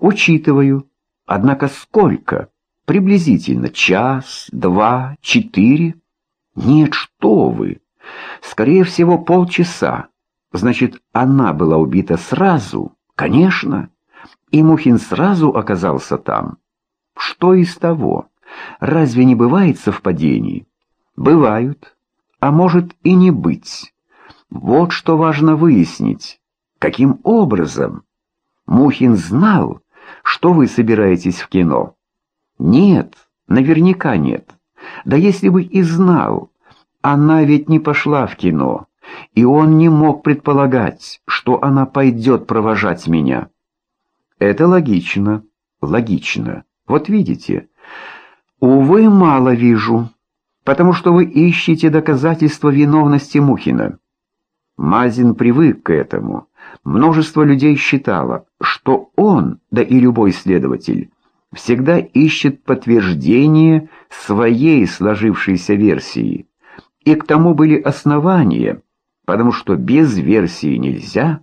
Учитываю. Однако сколько? Приблизительно час, два, четыре? Нет, что вы. Скорее всего, полчаса. Значит, она была убита сразу? Конечно. И Мухин сразу оказался там. Что из того? Разве не бывает совпадений? Бывают. А может и не быть. Вот что важно выяснить. Каким образом? Мухин знал, что вы собираетесь в кино. Нет, наверняка нет. Да если бы и знал, она ведь не пошла в кино, и он не мог предполагать, что она пойдет провожать меня. Это логично, логично. Вот видите. Увы, мало вижу, потому что вы ищете доказательства виновности Мухина. Мазин привык к этому. Множество людей считало, что он, да и любой следователь, всегда ищет подтверждение своей сложившейся версии. И к тому были основания, потому что без версии нельзя.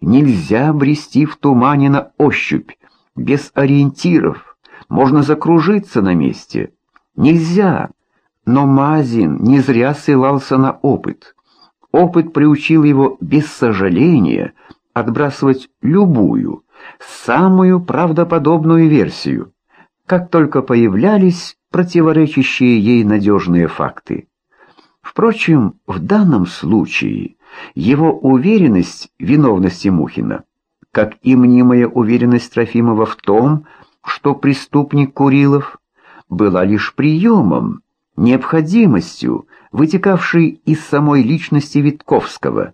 Нельзя брести в тумане на ощупь, без ориентиров. Можно закружиться на месте. Нельзя. Но Мазин не зря ссылался на опыт. Опыт приучил его без сожаления отбрасывать любую, самую правдоподобную версию, как только появлялись противоречащие ей надежные факты. Впрочем, в данном случае его уверенность в виновности Мухина, как и мнимая уверенность Трофимова в том, что преступник Курилов, была лишь приемом, необходимостью, вытекавшей из самой личности Витковского.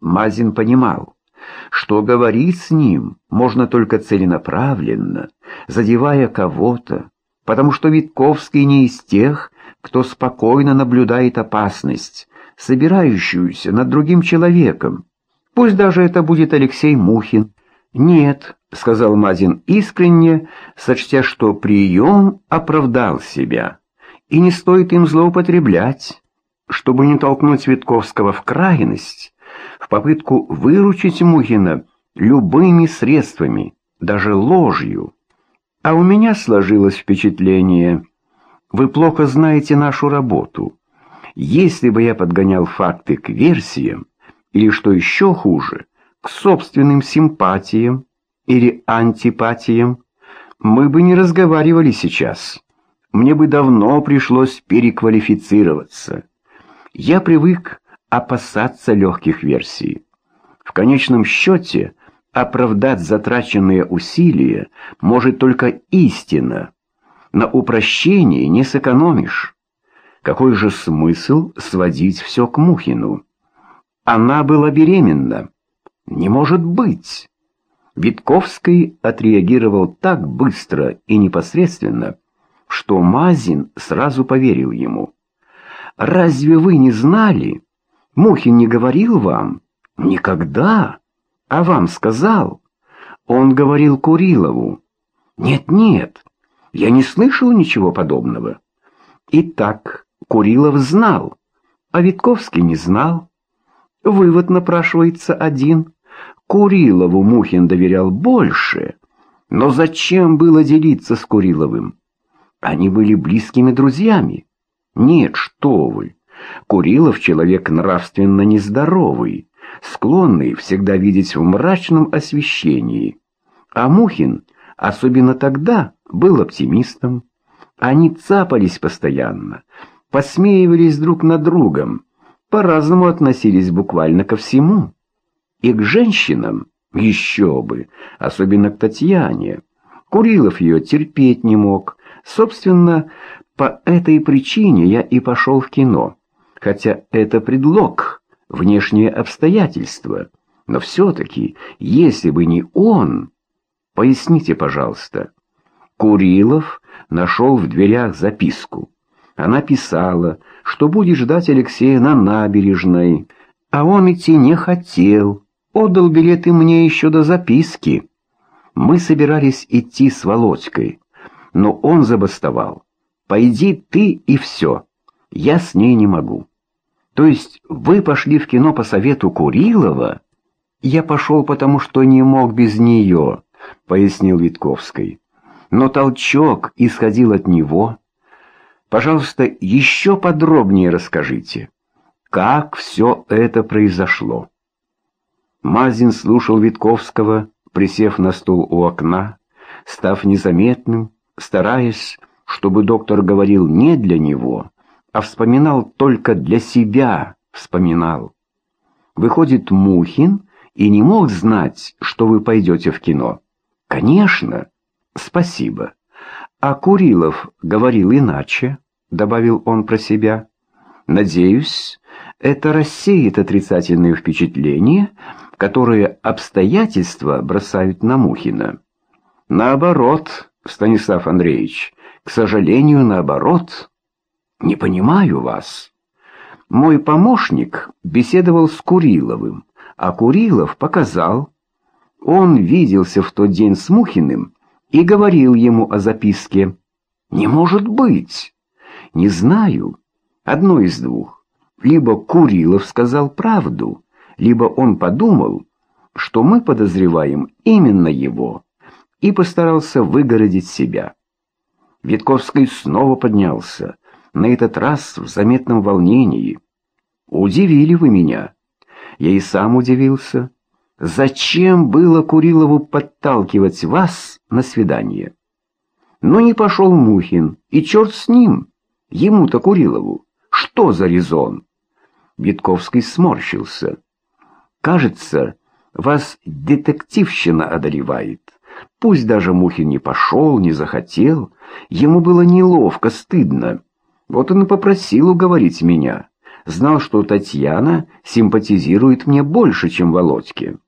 Мазин понимал, что говорить с ним можно только целенаправленно, задевая кого-то, потому что Витковский не из тех, кто спокойно наблюдает опасность, собирающуюся над другим человеком. Пусть даже это будет Алексей Мухин. «Нет», — сказал Мазин искренне, сочтя, что прием оправдал себя, и не стоит им злоупотреблять, чтобы не толкнуть Витковского в крайность, в попытку выручить Мухина любыми средствами, даже ложью. А у меня сложилось впечатление, вы плохо знаете нашу работу. Если бы я подгонял факты к версиям, или, что еще хуже, к собственным симпатиям или антипатиям, мы бы не разговаривали сейчас. Мне бы давно пришлось переквалифицироваться. Я привык опасаться легких версий. В конечном счете, оправдать затраченные усилия может только истина. На упрощении не сэкономишь. Какой же смысл сводить все к Мухину? Она была беременна. Не может быть. Витковский отреагировал так быстро и непосредственно, что Мазин сразу поверил ему. «Разве вы не знали? Мухин не говорил вам?» «Никогда. А вам сказал?» Он говорил Курилову. «Нет-нет, я не слышал ничего подобного». Итак, Курилов знал, а Витковский не знал. Вывод напрашивается один. Курилову Мухин доверял больше. Но зачем было делиться с Куриловым? Они были близкими друзьями. Нет, что вы. Курилов человек нравственно нездоровый, склонный всегда видеть в мрачном освещении. А Мухин, особенно тогда, был оптимистом. Они цапались постоянно, посмеивались друг над другом, по-разному относились буквально ко всему. И к женщинам еще бы, особенно к Татьяне. Курилов ее терпеть не мог. Собственно, по этой причине я и пошел в кино. Хотя это предлог, внешнее обстоятельство. Но все-таки, если бы не он... Поясните, пожалуйста. Курилов нашел в дверях записку. Она писала, что будет ждать Алексея на набережной, а он идти не хотел, отдал билеты мне еще до записки. Мы собирались идти с Володькой, но он забастовал. «Пойди ты и все, я с ней не могу». То есть вы пошли в кино по совету Курилова? Я пошел, потому что не мог без нее. — пояснил Витковский. «Но толчок исходил от него. Пожалуйста, еще подробнее расскажите, как все это произошло». Мазин слушал Витковского, присев на стул у окна, став незаметным, стараясь, чтобы доктор говорил не для него, а вспоминал только для себя, вспоминал. Выходит, Мухин и не мог знать, что вы пойдете в кино. Конечно. Спасибо. А Курилов говорил иначе, добавил он про себя. Надеюсь, это рассеет отрицательные впечатления, которые обстоятельства бросают на Мухина. Наоборот, Станислав Андреевич, к сожалению, наоборот. Не понимаю вас. Мой помощник беседовал с Куриловым, а Курилов показал. Он виделся в тот день с Мухиным и говорил ему о записке. «Не может быть!» «Не знаю. Одно из двух. Либо Курилов сказал правду, либо он подумал, что мы подозреваем именно его, и постарался выгородить себя». Витковский снова поднялся, на этот раз в заметном волнении. «Удивили вы меня». Я и сам удивился. Зачем было Курилову подталкивать вас на свидание? Но не пошел Мухин, и черт с ним, ему-то Курилову. Что за резон? Витковский сморщился. Кажется, вас детективщина одолевает. Пусть даже Мухин не пошел, не захотел, ему было неловко, стыдно. Вот он и попросил уговорить меня. Знал, что Татьяна симпатизирует мне больше, чем Володьке.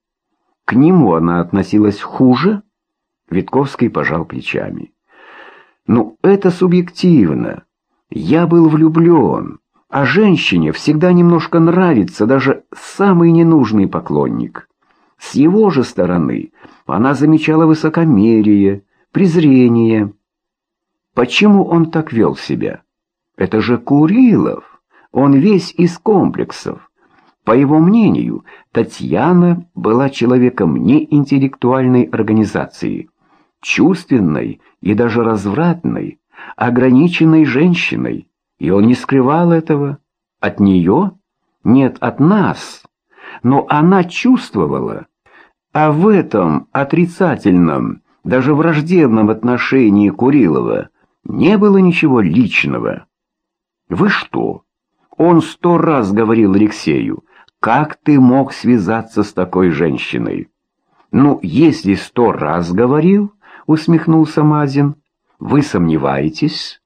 К нему она относилась хуже? Витковский пожал плечами. Ну, это субъективно. Я был влюблен, а женщине всегда немножко нравится даже самый ненужный поклонник. С его же стороны она замечала высокомерие, презрение. Почему он так вел себя? Это же Курилов, он весь из комплексов. По его мнению, Татьяна была человеком неинтеллектуальной организации, чувственной и даже развратной, ограниченной женщиной, и он не скрывал этого. От нее? Нет, от нас. Но она чувствовала. А в этом отрицательном, даже враждебном отношении Курилова не было ничего личного. «Вы что?» Он сто раз говорил Алексею, как ты мог связаться с такой женщиной? Ну, если сто раз говорил, усмехнулся Мазин, вы сомневаетесь?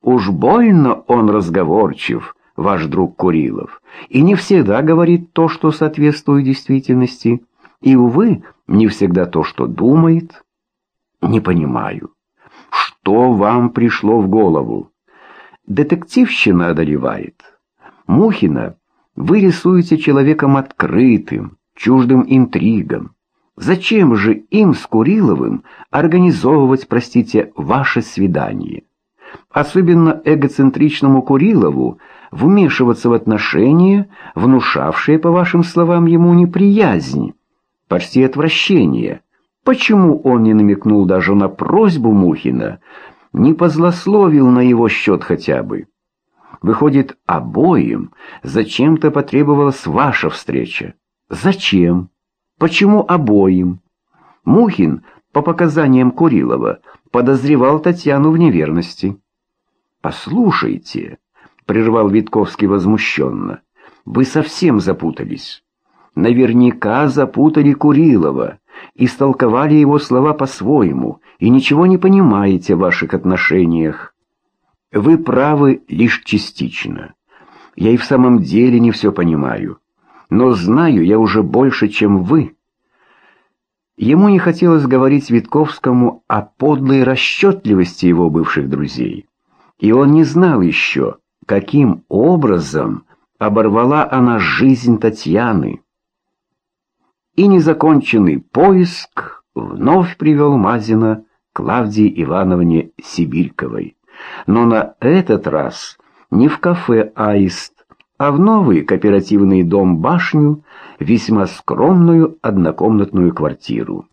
Уж больно он разговорчив, ваш друг Курилов, и не всегда говорит то, что соответствует действительности, и, увы, не всегда то, что думает. Не понимаю, что вам пришло в голову? Детективщина одолевает. Мухина вы рисуете человеком открытым, чуждым интригам. Зачем же им с Куриловым организовывать, простите, ваше свидание? Особенно эгоцентричному Курилову вмешиваться в отношения, внушавшие, по вашим словам, ему неприязнь, почти отвращение. Почему он не намекнул даже на просьбу Мухина, не позлословил на его счет хотя бы? Выходит, обоим зачем-то потребовалась ваша встреча. Зачем? Почему обоим? Мухин, по показаниям Курилова, подозревал Татьяну в неверности. «Послушайте», — прервал Витковский возмущенно, — «вы совсем запутались. Наверняка запутали Курилова, истолковали его слова по-своему и ничего не понимаете в ваших отношениях. Вы правы лишь частично. Я и в самом деле не все понимаю. Но знаю я уже больше, чем вы. Ему не хотелось говорить Витковскому о подлой расчетливости его бывших друзей. И он не знал еще, каким образом оборвала она жизнь Татьяны. И незаконченный поиск вновь привел Мазина к Клавдии Ивановне Сибирьковой но на этот раз не в кафе «Аист», а в новый кооперативный дом-башню, весьма скромную однокомнатную квартиру.